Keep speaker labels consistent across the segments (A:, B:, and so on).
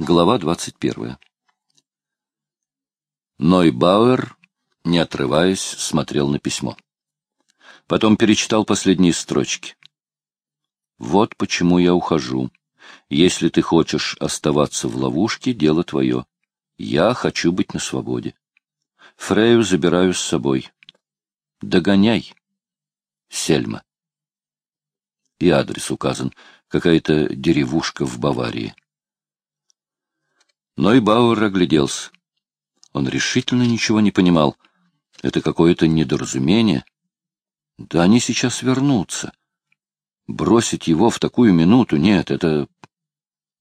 A: Глава 21. Нойбауэр, не отрываясь, смотрел на письмо. Потом перечитал последние строчки. «Вот почему я ухожу. Если ты хочешь оставаться в ловушке, дело твое. Я хочу быть на свободе. Фрею забираю с собой. Догоняй, Сельма». И адрес указан. Какая-то деревушка в Баварии. Но и Бауэр огляделся. Он решительно ничего не понимал. Это какое-то недоразумение. Да они сейчас вернутся. Бросить его в такую минуту нет, это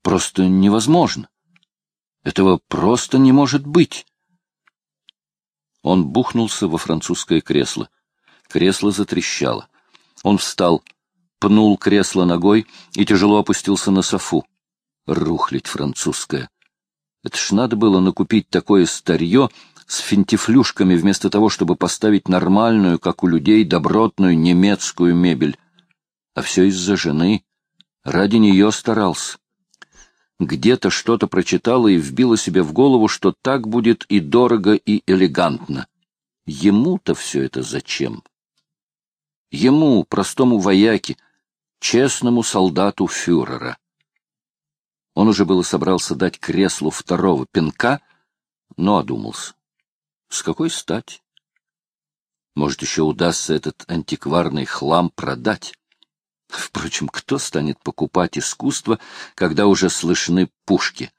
A: просто невозможно. Этого просто не может быть. Он бухнулся во французское кресло. Кресло затрещало. Он встал, пнул кресло ногой и тяжело опустился на софу. Рухлить французская. Это ж надо было накупить такое старье с финтифлюшками вместо того, чтобы поставить нормальную, как у людей, добротную немецкую мебель. А все из-за жены. Ради нее старался. Где-то что-то прочитала и вбила себе в голову, что так будет и дорого, и элегантно. Ему-то все это зачем? Ему, простому вояке, честному солдату фюрера. Он уже было собрался дать креслу второго пинка, но одумался. С какой стати? Может, еще удастся этот антикварный хлам продать. Впрочем, кто станет покупать искусство, когда уже слышны пушки?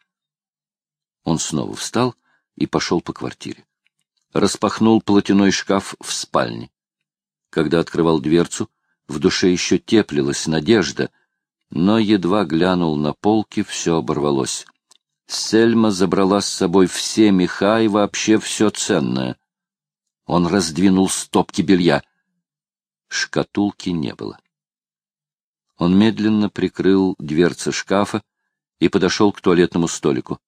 A: Он снова встал и пошел по квартире. Распахнул платяной шкаф в спальне. Когда открывал дверцу, в душе еще теплилась надежда — но едва глянул на полки, все оборвалось. Сельма забрала с собой все меха и вообще все ценное. Он раздвинул стопки белья. Шкатулки не было. Он медленно прикрыл дверцы шкафа и подошел к туалетному столику.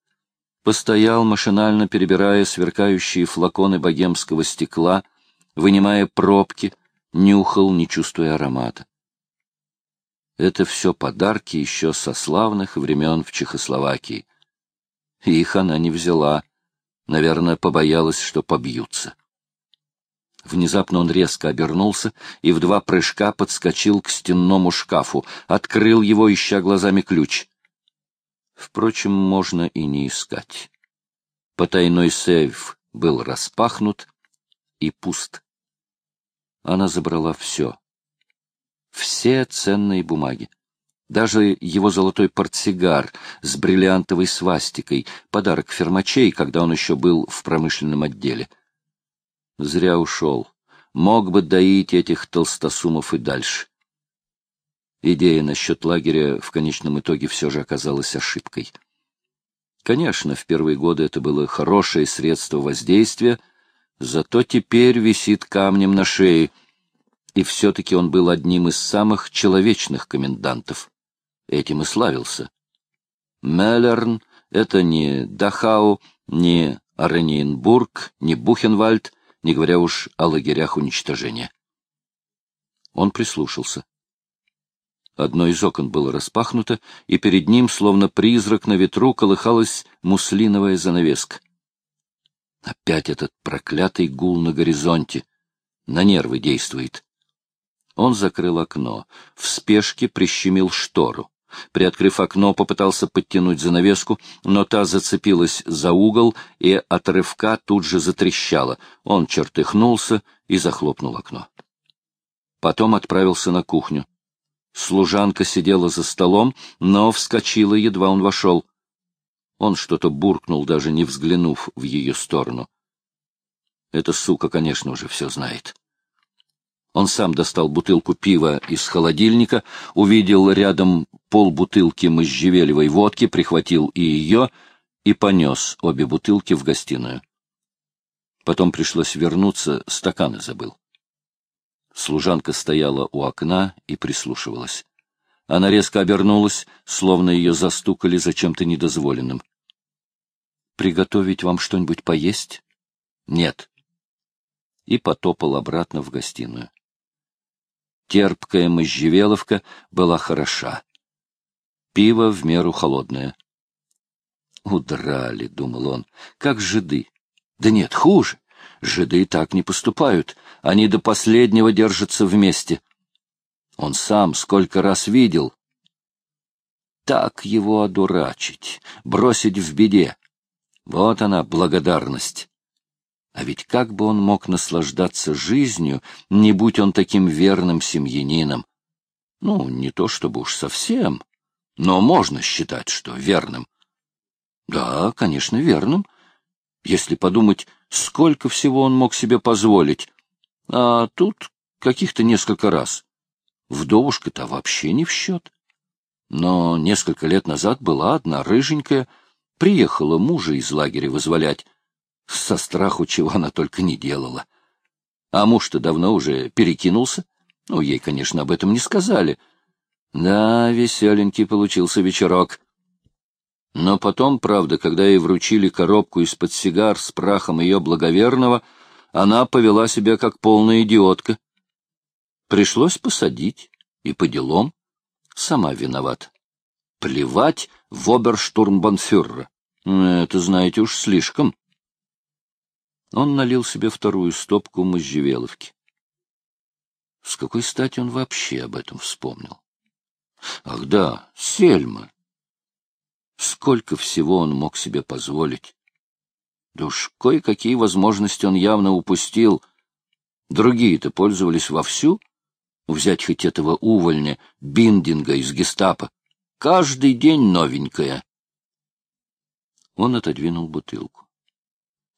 A: Постоял, машинально перебирая сверкающие флаконы богемского стекла, вынимая пробки, нюхал, не чувствуя аромата. Это все подарки еще со славных времен в Чехословакии. их она не взяла. Наверное, побоялась, что побьются. Внезапно он резко обернулся и в два прыжка подскочил к стенному шкафу, открыл его, ища глазами ключ. Впрочем, можно и не искать. Потайной сейф был распахнут и пуст. Она забрала все все ценные бумаги. Даже его золотой портсигар с бриллиантовой свастикой, подарок фермачей, когда он еще был в промышленном отделе. Зря ушел. Мог бы доить этих толстосумов и дальше. Идея насчет лагеря в конечном итоге все же оказалась ошибкой. Конечно, в первые годы это было хорошее средство воздействия, зато теперь висит камнем на шее — и все-таки он был одним из самых человечных комендантов. Этим и славился. Меллерн — это не Дахау, не Оренинбург, не Бухенвальд, не говоря уж о лагерях уничтожения. Он прислушался. Одно из окон было распахнуто, и перед ним, словно призрак на ветру, колыхалась муслиновая занавеска. Опять этот проклятый гул на горизонте. На нервы действует. Он закрыл окно, в спешке прищемил штору. Приоткрыв окно, попытался подтянуть занавеску, но та зацепилась за угол и от рывка тут же затрещала. Он чертыхнулся и захлопнул окно. Потом отправился на кухню. Служанка сидела за столом, но вскочила, едва он вошел. Он что-то буркнул, даже не взглянув в ее сторону. Эта сука, конечно, уже все знает. Он сам достал бутылку пива из холодильника, увидел рядом полбутылки можжевелевой водки, прихватил и ее и понес обе бутылки в гостиную. Потом пришлось вернуться, стаканы забыл. Служанка стояла у окна и прислушивалась. Она резко обернулась, словно ее застукали за чем-то недозволенным. — Приготовить вам что-нибудь поесть? — Нет. И потопал обратно в гостиную. Терпкая можжевеловка была хороша. Пиво в меру холодное. Удрали, — думал он, — как жиды. Да нет, хуже. Жиды так не поступают. Они до последнего держатся вместе. Он сам сколько раз видел. Так его одурачить, бросить в беде. Вот она, благодарность. А ведь как бы он мог наслаждаться жизнью, не будь он таким верным семьянином? Ну, не то чтобы уж совсем, но можно считать, что верным. Да, конечно, верным. Если подумать, сколько всего он мог себе позволить. А тут каких-то несколько раз. Вдовушка-то вообще не в счет. Но несколько лет назад была одна рыженькая, приехала мужа из лагеря вызволять. Со страху чего она только не делала. А муж-то давно уже перекинулся. Ну, ей, конечно, об этом не сказали. Да, веселенький получился вечерок. Но потом, правда, когда ей вручили коробку из-под сигар с прахом ее благоверного, она повела себя как полная идиотка. Пришлось посадить, и по делам. Сама виноват. Плевать в оберштурмбанфюрера. Это, знаете, уж слишком. Он налил себе вторую стопку можжевеловки. С какой стати он вообще об этом вспомнил? Ах да, Сельма. Сколько всего он мог себе позволить. Да уж кое-какие возможности он явно упустил. Другие-то пользовались вовсю. Взять хоть этого увольня, биндинга из гестапо. Каждый день новенькая. Он отодвинул бутылку.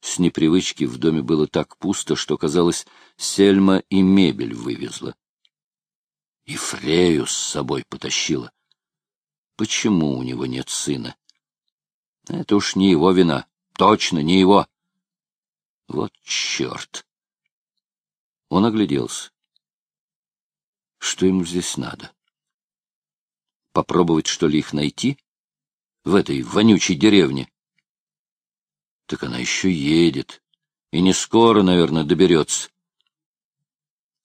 A: С непривычки в доме было так пусто, что, казалось, Сельма и мебель вывезла. И Фрею с собой потащила. Почему у него нет сына? Это уж не его вина. Точно не его. Вот черт! Он огляделся. Что ему здесь надо? Попробовать, что ли, их найти? В этой вонючей деревне? Так она еще едет. И не скоро, наверное, доберется.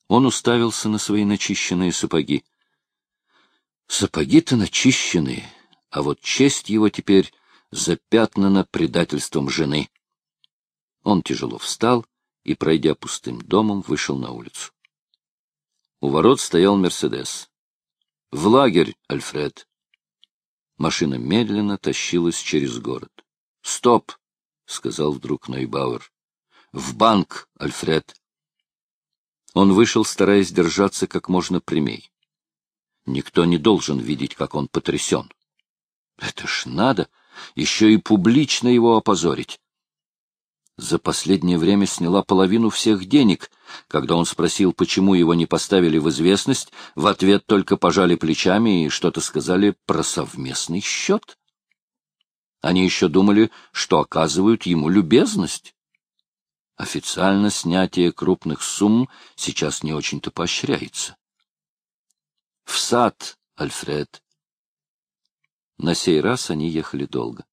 A: Он уставился на свои начищенные сапоги. Сапоги-то начищенные, а вот честь его теперь запятнана предательством жены. Он тяжело встал и, пройдя пустым домом, вышел на улицу. У ворот стоял Мерседес. — В лагерь, Альфред. Машина медленно тащилась через город. — Стоп! — сказал вдруг Нойбауэр. — В банк, Альфред! Он вышел, стараясь держаться как можно прямей. Никто не должен видеть, как он потрясен. Это ж надо! Еще и публично его опозорить за последнее время сняла половину всех денег. Когда он спросил, почему его не поставили в известность, в ответ только пожали плечами и что-то сказали про совместный счет. Они еще думали, что оказывают ему любезность. Официально снятие крупных сумм сейчас не очень-то поощряется. В сад, Альфред. На сей раз они ехали долго.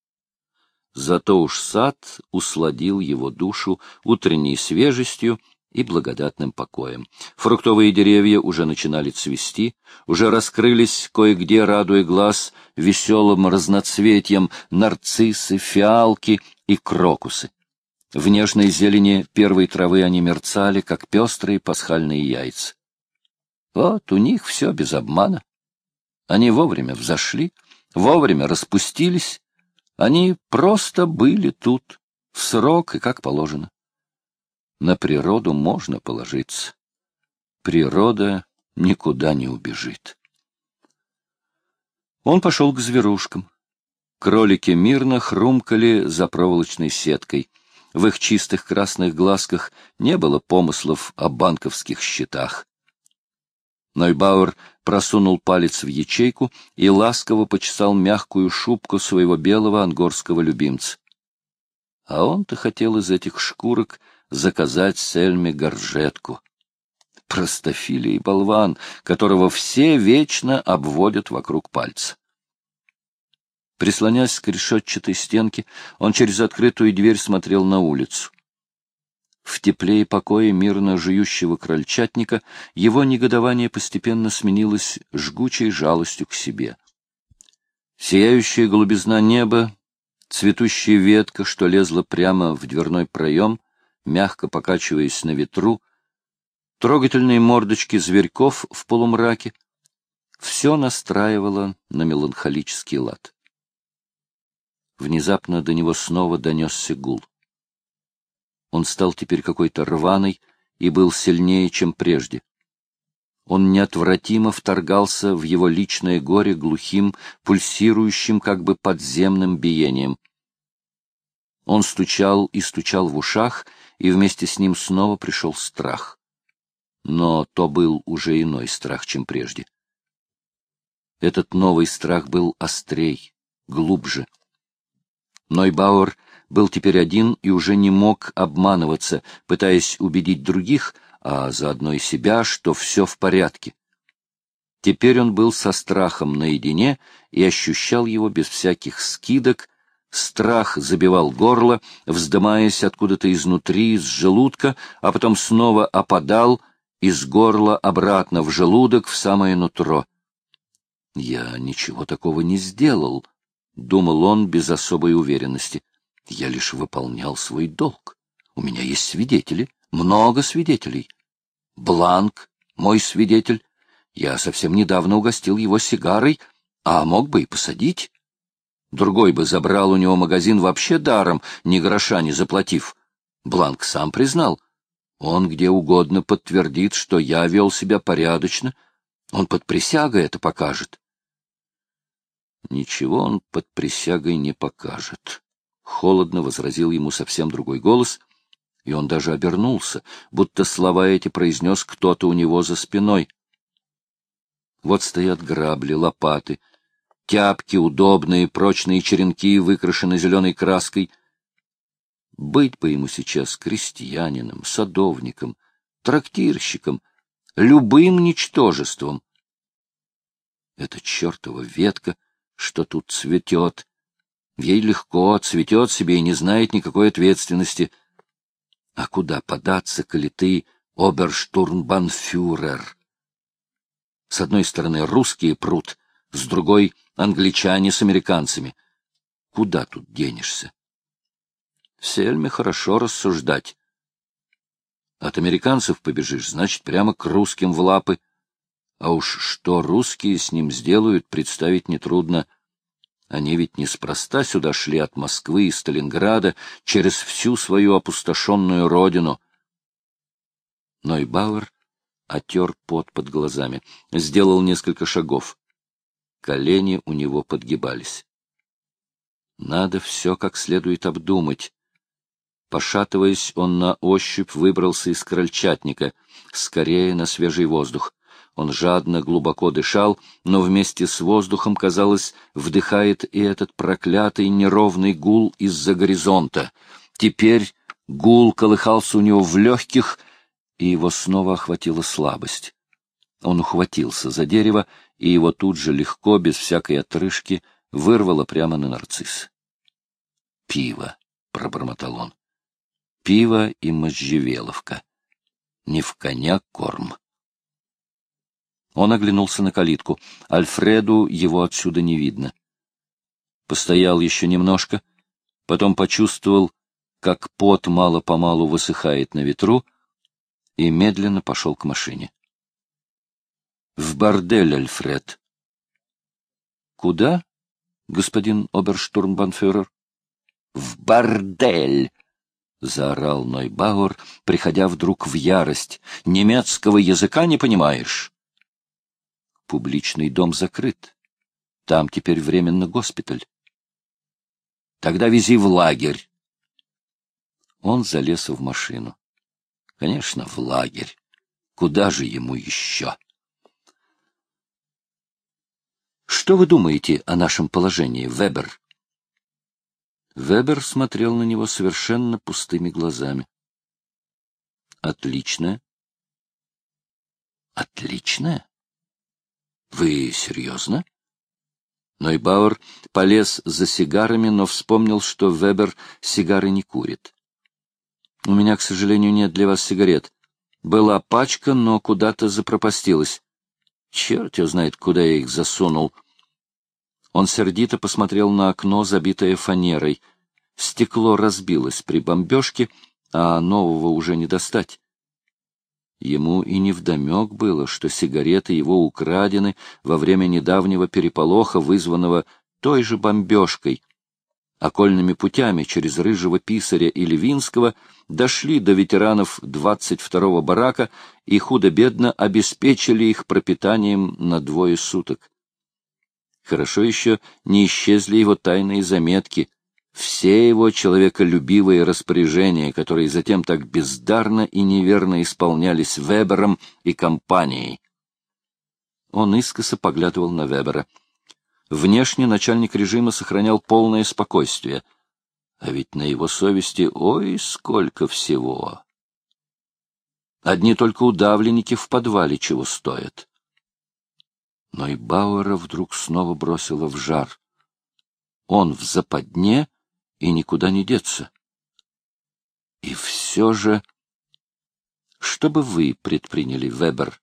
A: Зато уж сад усладил его душу утренней свежестью и благодатным покоем. Фруктовые деревья уже начинали цвести, уже раскрылись кое-где, радуя глаз, веселым разноцветием нарциссы, фиалки и крокусы. В нежной зелени первой травы они мерцали, как пестрые пасхальные яйца. Вот у них все без обмана. Они вовремя взошли, вовремя распустились, они просто были тут, в срок и как положено. На природу можно положиться. Природа никуда не убежит. Он пошел к зверушкам. Кролики мирно хрумкали за проволочной сеткой. В их чистых красных глазках не было помыслов о банковских счетах. Нойбауэр просунул палец в ячейку и ласково почесал мягкую шубку своего белого ангорского любимца. А он-то хотел из этих шкурок заказать Сельме горжетку. Простофилий болван, которого все вечно обводят вокруг пальца. Прислонясь к решетчатой стенке, он через открытую дверь смотрел на улицу. В тепле и покое мирно жующего крольчатника его негодование постепенно сменилось жгучей жалостью к себе. Сияющая голубизна неба Цветущая ветка, что лезла прямо в дверной проем, мягко покачиваясь на ветру, трогательные мордочки зверьков в полумраке — все настраивало на меланхолический лад. Внезапно до него снова донесся гул. Он стал теперь какой-то рваный и был сильнее, чем прежде. Он неотвратимо вторгался в его личное горе глухим, пульсирующим, как бы подземным биением. Он стучал и стучал в ушах, и вместе с ним снова пришел страх. Но то был уже иной страх, чем прежде. Этот новый страх был острей, глубже. Нойбауэр был теперь один и уже не мог обманываться, пытаясь убедить других, а заодно и себя, что все в порядке. Теперь он был со страхом наедине и ощущал его без всяких скидок, страх забивал горло, вздымаясь откуда-то изнутри, из желудка, а потом снова опадал из горла обратно в желудок, в самое нутро. «Я ничего такого не сделал», — думал он без особой уверенности. «Я лишь выполнял свой долг. У меня есть свидетели, много свидетелей. Бланк — мой свидетель. Я совсем недавно угостил его сигарой, а мог бы и посадить. Другой бы забрал у него магазин вообще даром, ни гроша не заплатив. Бланк сам признал. Он где угодно подтвердит, что я вел себя порядочно. Он под присягой это покажет. Ничего он под присягой не покажет. Холодно возразил ему совсем другой голос, и он даже обернулся, будто слова эти произнес кто-то у него за спиной. Вот стоят грабли, лопаты, тяпки, удобные, прочные черенки, выкрашены зеленой краской. Быть бы ему сейчас крестьянином, садовником, трактирщиком, любым ничтожеством. Это чертова ветка — что тут цветет. Ей легко, цветет себе и не знает никакой ответственности. А куда податься, коли ты оберштурмбанфюрер? С одной стороны русские прут, с другой — англичане с американцами. Куда тут денешься? В Сельме хорошо рассуждать. От американцев побежишь, значит, прямо к русским в лапы. А уж что русские с ним сделают, представить нетрудно. Они ведь неспроста сюда шли от Москвы и Сталинграда через всю свою опустошенную родину. Нойбауэр отер пот под глазами, сделал несколько шагов. Колени у него подгибались. Надо все как следует обдумать. Пошатываясь, он на ощупь выбрался из крольчатника, скорее на свежий воздух. Он жадно, глубоко дышал, но вместе с воздухом, казалось, вдыхает и этот проклятый неровный гул из-за горизонта. Теперь гул колыхался у него в легких, и его снова охватила слабость. Он ухватился за дерево, и его тут же легко, без всякой отрыжки, вырвало прямо на нарцисс. «Пиво», — пробормотал он. «Пиво и можжевеловка. Не в коня корм». Он оглянулся на калитку. Альфреду его отсюда не видно. Постоял еще немножко, потом почувствовал, как пот мало-помалу высыхает на ветру, и медленно пошел к машине. В бордель, Альфред. Куда, господин оберштурмбанфюрер? В бордель! — заорал Нойбауэр, приходя вдруг в ярость. — Немецкого языка не понимаешь? Публичный дом закрыт. Там теперь временно госпиталь. Тогда вези в лагерь. Он залез в машину. Конечно, в лагерь. Куда же ему еще? Что вы думаете о нашем положении, Вебер? Вебер смотрел на него совершенно пустыми глазами. Отлично. Отлично? Вы серьезно? Нойбауэр полез за сигарами, но вспомнил, что Вебер сигары не курит. — У меня, к сожалению, нет для вас сигарет. Была пачка, но куда-то запропастилась. Черт его знает, куда я их засунул. Он сердито посмотрел на окно, забитое фанерой. Стекло разбилось при бомбежке, а нового уже не достать. Ему и невдомек было, что сигареты его украдены во время недавнего переполоха, вызванного той же бомбежкой. Окольными путями через Рыжего Писаря и Левинского дошли до ветеранов 22-го барака и худо-бедно обеспечили их пропитанием на двое суток. Хорошо еще не исчезли его тайные заметки, все его человеколюбивые распоряжения, которые затем так бездарно и неверно исполнялись Вебером и компанией. Он искоса поглядывал на Вебера. Внешне начальник режима сохранял полное спокойствие. А ведь на его совести ой, сколько всего! Одни только удавленники в подвале чего стоят. Но и Бауэра вдруг снова бросило в жар. Он в западне и никуда не деться. И все же... Что бы вы предприняли, Вебер?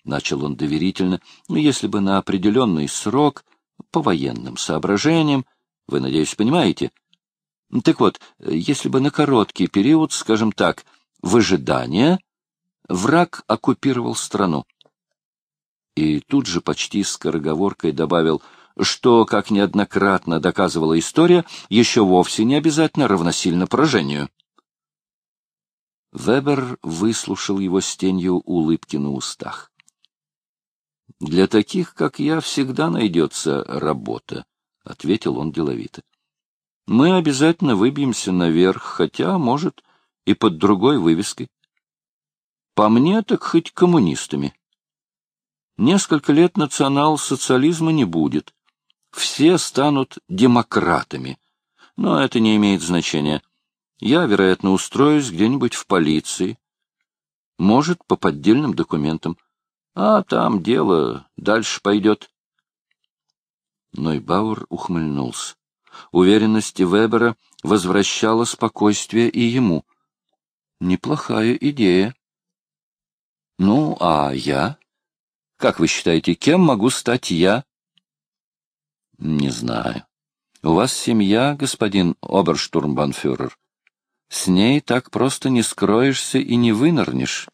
A: — начал он доверительно, — ну, если бы на определенный срок, по военным соображениям, вы, надеюсь, понимаете? Так вот, если бы на короткий период, скажем так, выжидания, враг оккупировал страну. И тут же почти скороговоркой добавил — что, как неоднократно доказывала история, еще вовсе не обязательно равносильно поражению. Вебер выслушал его с тенью улыбки на устах. — Для таких, как я, всегда найдется работа, — ответил он деловито. — Мы обязательно выбьемся наверх, хотя, может, и под другой вывеской. По мне, так хоть коммунистами. Несколько лет национал-социализма не будет все станут демократами. Но это не имеет значения. Я, вероятно, устроюсь где-нибудь в полиции. Может, по поддельным документам. А там дело дальше пойдет. Нойбауэр ухмыльнулся. Уверенность Вебера возвращала спокойствие и ему. Неплохая идея. Ну, а я? Как вы считаете, кем могу стать я? Не знаю. У вас семья, господин оберштурмбанфюрер. С ней так просто не скроешься и не вынырнешь.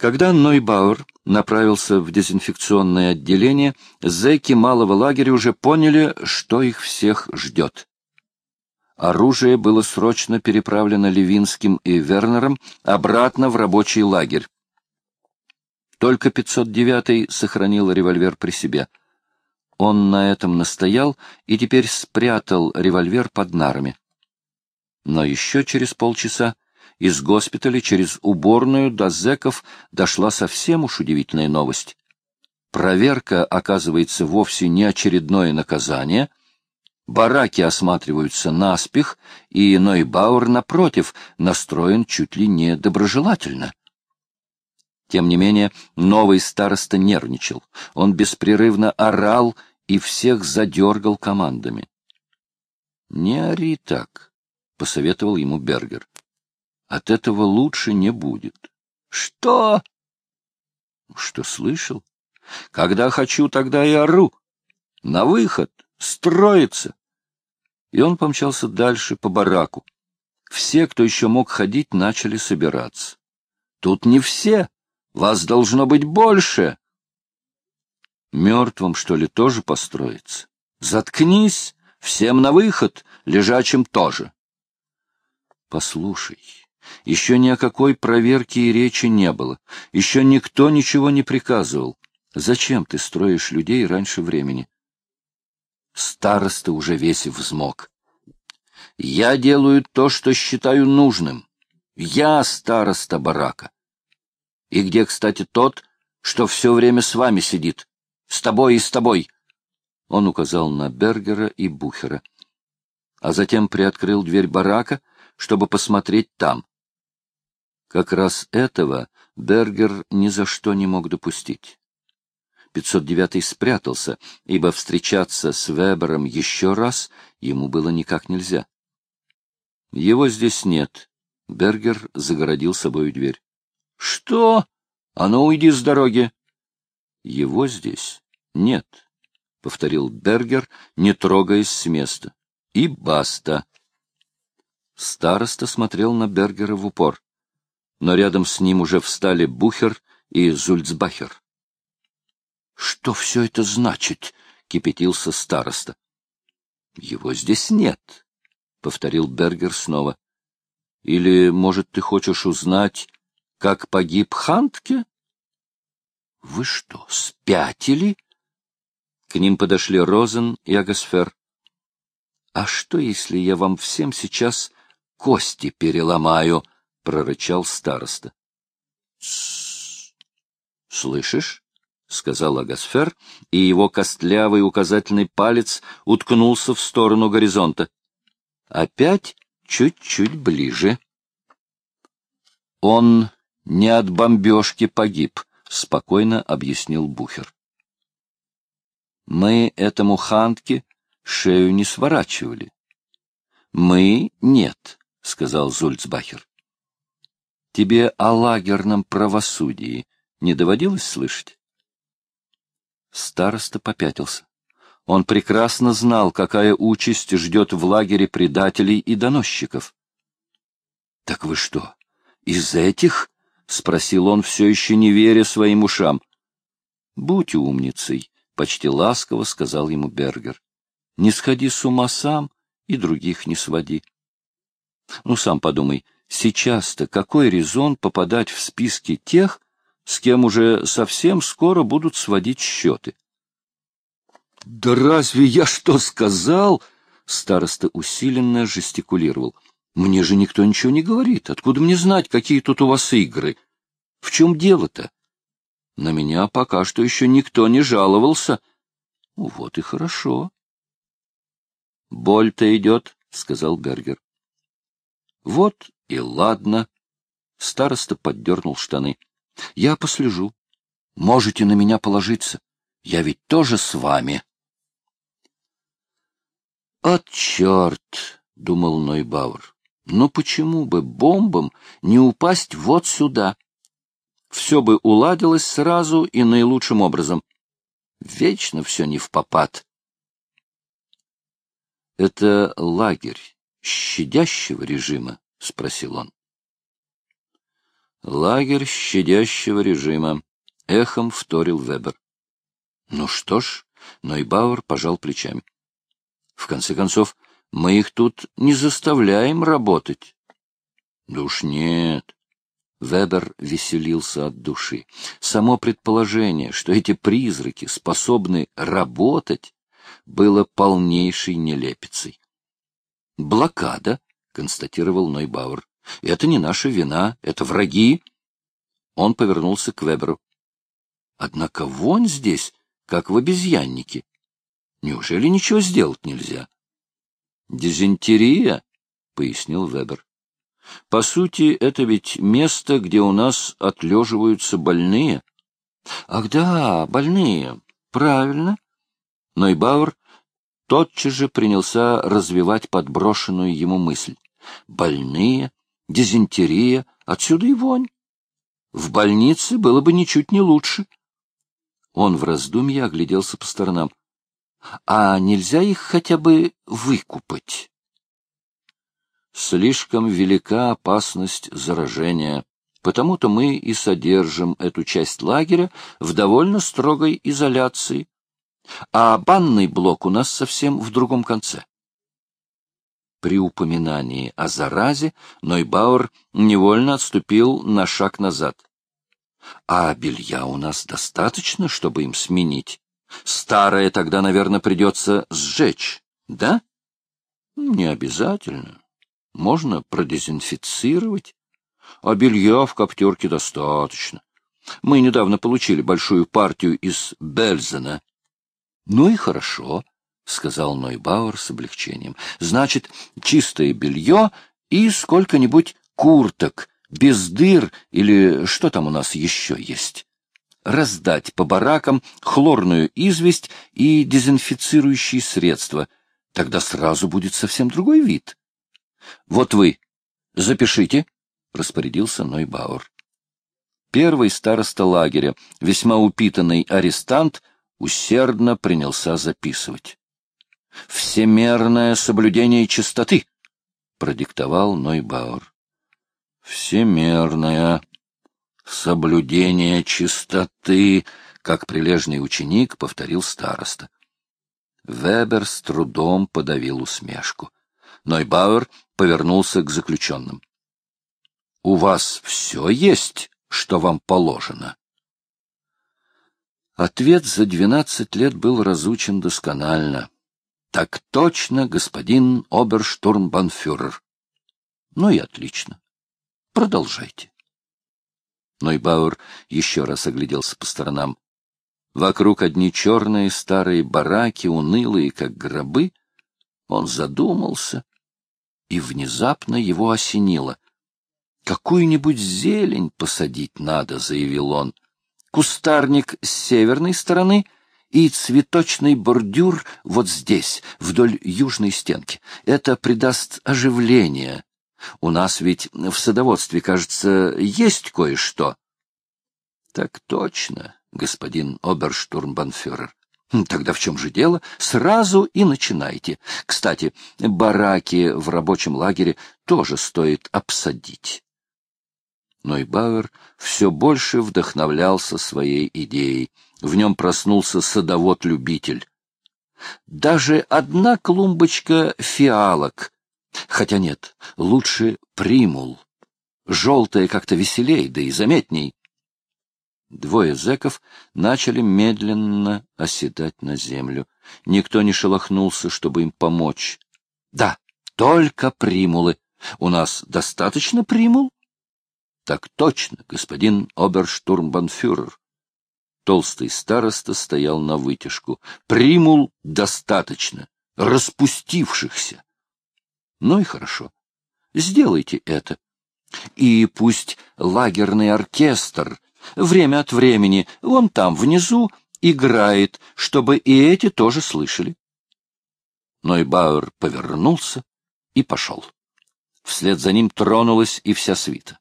A: Когда Нойбауэр направился в дезинфекционное отделение, зэки малого лагеря уже поняли, что их всех ждет. Оружие было срочно переправлено Левинским и Вернером обратно в рабочий лагерь. Только 509-й сохранил револьвер при себе. Он на этом настоял и теперь спрятал револьвер под нарами. Но еще через полчаса из госпиталя через уборную до зэков дошла совсем уж удивительная новость. Проверка, оказывается, вовсе не очередное наказание. Бараки осматриваются наспех, и Нойбауэр, напротив, настроен чуть ли не доброжелательно. Тем не менее, новый староста нервничал. Он беспрерывно орал и всех задергал командами. — Не ори так, — посоветовал ему Бергер. — От этого лучше не будет. — Что? — Что слышал? Когда хочу, тогда и ору. На выход, строиться. И он помчался дальше по бараку. Все, кто еще мог ходить, начали собираться. Тут не все. Вас должно быть больше. Мертвым, что ли, тоже построиться? Заткнись, всем на выход, лежачим тоже. Послушай, еще ни о какой проверке и речи не было, еще никто ничего не приказывал. Зачем ты строишь людей раньше времени? Староста уже весь взмок. Я делаю то, что считаю нужным. Я староста барака. И где, кстати, тот, что все время с вами сидит? С тобой и с тобой. Он указал на Бергера и Бухера, а затем приоткрыл дверь барака, чтобы посмотреть там. Как раз этого Бергер ни за что не мог допустить. 509-й спрятался, ибо встречаться с Вебером еще раз ему было никак нельзя. Его здесь нет. Бергер загородил собою дверь. Что? А ну, уйди с дороги. Его здесь Нет, — повторил Бергер, не трогаясь с места. И баста. Староста смотрел на Бергера в упор, но рядом с ним уже встали Бухер и Зульцбахер. — Что все это значит? — кипятился староста. — Его здесь нет, — повторил Бергер снова. — Или, может, ты хочешь узнать, как погиб Хантке? — Вы что, спятили? К ним подошли Розен и Агасфер. — А что, если я вам всем сейчас кости переломаю? — прорычал староста. — Слышишь? — сказал Агасфер, и его костлявый указательный палец уткнулся в сторону горизонта. — Опять чуть-чуть ближе. — Он не от бомбежки погиб, — спокойно объяснил Бухер. — Мы этому Хантке шею не сворачивали. — Мы — нет, — сказал Зульцбахер. — Тебе о лагерном правосудии не доводилось слышать? Староста попятился. Он прекрасно знал, какая участь ждет в лагере предателей и доносчиков. — Так вы что, из этих? — спросил он, все еще не веря своим ушам. — Будь умницей, — почти ласково сказал ему Бергер. — Не сходи с ума сам и других не своди. Ну, сам подумай, сейчас-то какой резон попадать в списки тех, с кем уже совсем скоро будут сводить счеты? — Да разве я что сказал? — староста усиленно жестикулировал. — Мне же никто ничего не говорит. Откуда мне знать, какие тут у вас игры? В чем дело-то? На меня пока что еще никто не жаловался. Вот и хорошо. — Боль-то идет, — сказал Бергер. — Вот и ладно. Староста поддернул штаны. — Я послежу. Можете на меня положиться. Я ведь тоже с вами. — От черт! — думал Нойбауэр. — Но почему бы бомбам не упасть вот сюда? Все бы уладилось сразу и наилучшим образом. Вечно все не в попад. — Это лагерь щадящего режима? — спросил он. — Лагерь щадящего режима, — эхом вторил Вебер. — Ну что ж, Нойбауэр пожал плечами. В конце концов, мы их тут не заставляем работать. Да уж нет. Вебер веселился от души. Само предположение, что эти призраки способны работать, было полнейшей нелепицей. «Блокада», — констатировал Нойбауэр. «Это не наша вина, это враги». Он повернулся к Веберу. «Однако вонь здесь, как в обезьяннике. Неужели ничего сделать нельзя? Дизентерия, пояснил Вебер. По сути, это ведь место, где у нас отлеживаются больные. Ах да, больные. Правильно. Нойбауэр тотчас же принялся развивать подброшенную ему мысль. Больные, дизентерия, отсюда и вонь. В больнице было бы ничуть не лучше. Он в раздумье огляделся по сторонам. А нельзя их хотя бы выкупать? Слишком велика опасность заражения, потому-то мы и содержим эту часть лагеря в довольно строгой изоляции. А банный блок у нас совсем в другом конце. При упоминании о заразе Нойбауэр невольно отступил на шаг назад. — А белья у нас достаточно, чтобы им сменить? Старое тогда, наверное, придется сжечь, да? Не обязательно. Можно продезинфицировать. А белья в коптерке достаточно. Мы недавно получили большую партию из Бельзена. Ну и хорошо, — сказал Нойбауэр с облегчением. Значит, чистое белье и сколько-нибудь курток, без дыр или что там у нас еще есть раздать по баракам хлорную известь и дезинфицирующие средства. Тогда сразу будет совсем другой вид. — Вот вы, запишите, — распорядился Нойбауэр. Первый староста лагеря, весьма упитанный арестант, усердно принялся записывать. «Всемерное соблюдение чистоты», — продиктовал Нойбауэр. «Всемерное соблюдение чистоты», — как прилежный ученик повторил староста. Вебер с трудом подавил усмешку. Нойбауэр повернулся к заключенным. — У вас все есть, что вам положено? Ответ за двенадцать лет был разучен досконально. — Так точно, господин оберштурмбанфюрер. — Ну и отлично. Продолжайте. Нойбауэр еще раз огляделся по сторонам. Вокруг одни черные старые бараки, унылые, как гробы. Он задумался, и внезапно его осенило. «Какую-нибудь зелень посадить надо», — заявил он. «Кустарник с северной стороны и цветочный бордюр вот здесь, вдоль южной стенки. Это придаст оживление. У нас ведь в садоводстве, кажется, есть кое-что». «Так точно», господин оберштурмбанфюрер. Хм, тогда в чем же дело? Сразу и начинайте. Кстати, бараки в рабочем лагере тоже стоит обсадить. Нойбауэр все больше вдохновлялся своей идеей. В нем проснулся садовод-любитель. Даже одна клумбочка фиалок. Хотя нет, лучше примул. Желтая как-то веселей, да и заметней. Двое зэков начали медленно оседать на землю. Никто не шелохнулся, чтобы им помочь. — Да, только примулы. У нас достаточно примул? — Так точно, господин оберштурмбанфюрер. Толстый староста стоял на вытяжку. — Примул достаточно. Распустившихся. — Ну и хорошо. Сделайте это. И пусть лагерный оркестр время от времени, вон там, внизу, играет, чтобы и эти тоже слышали. Нойбауэр повернулся и пошел. Вслед за ним тронулась и вся свита.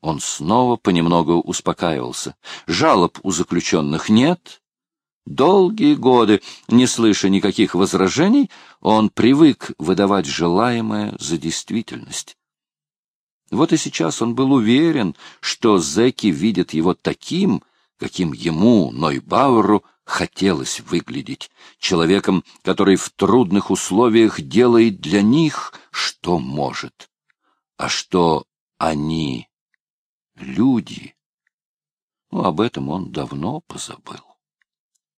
A: Он снова понемногу успокаивался. Жалоб у заключенных нет. Долгие годы, не слыша никаких возражений, он привык выдавать желаемое за действительность. Вот и сейчас он был уверен, что зэки видят его таким, каким ему, Нойбауэру, хотелось выглядеть, человеком, который в трудных условиях делает для них, что может. А что они, люди, ну, об этом он давно позабыл.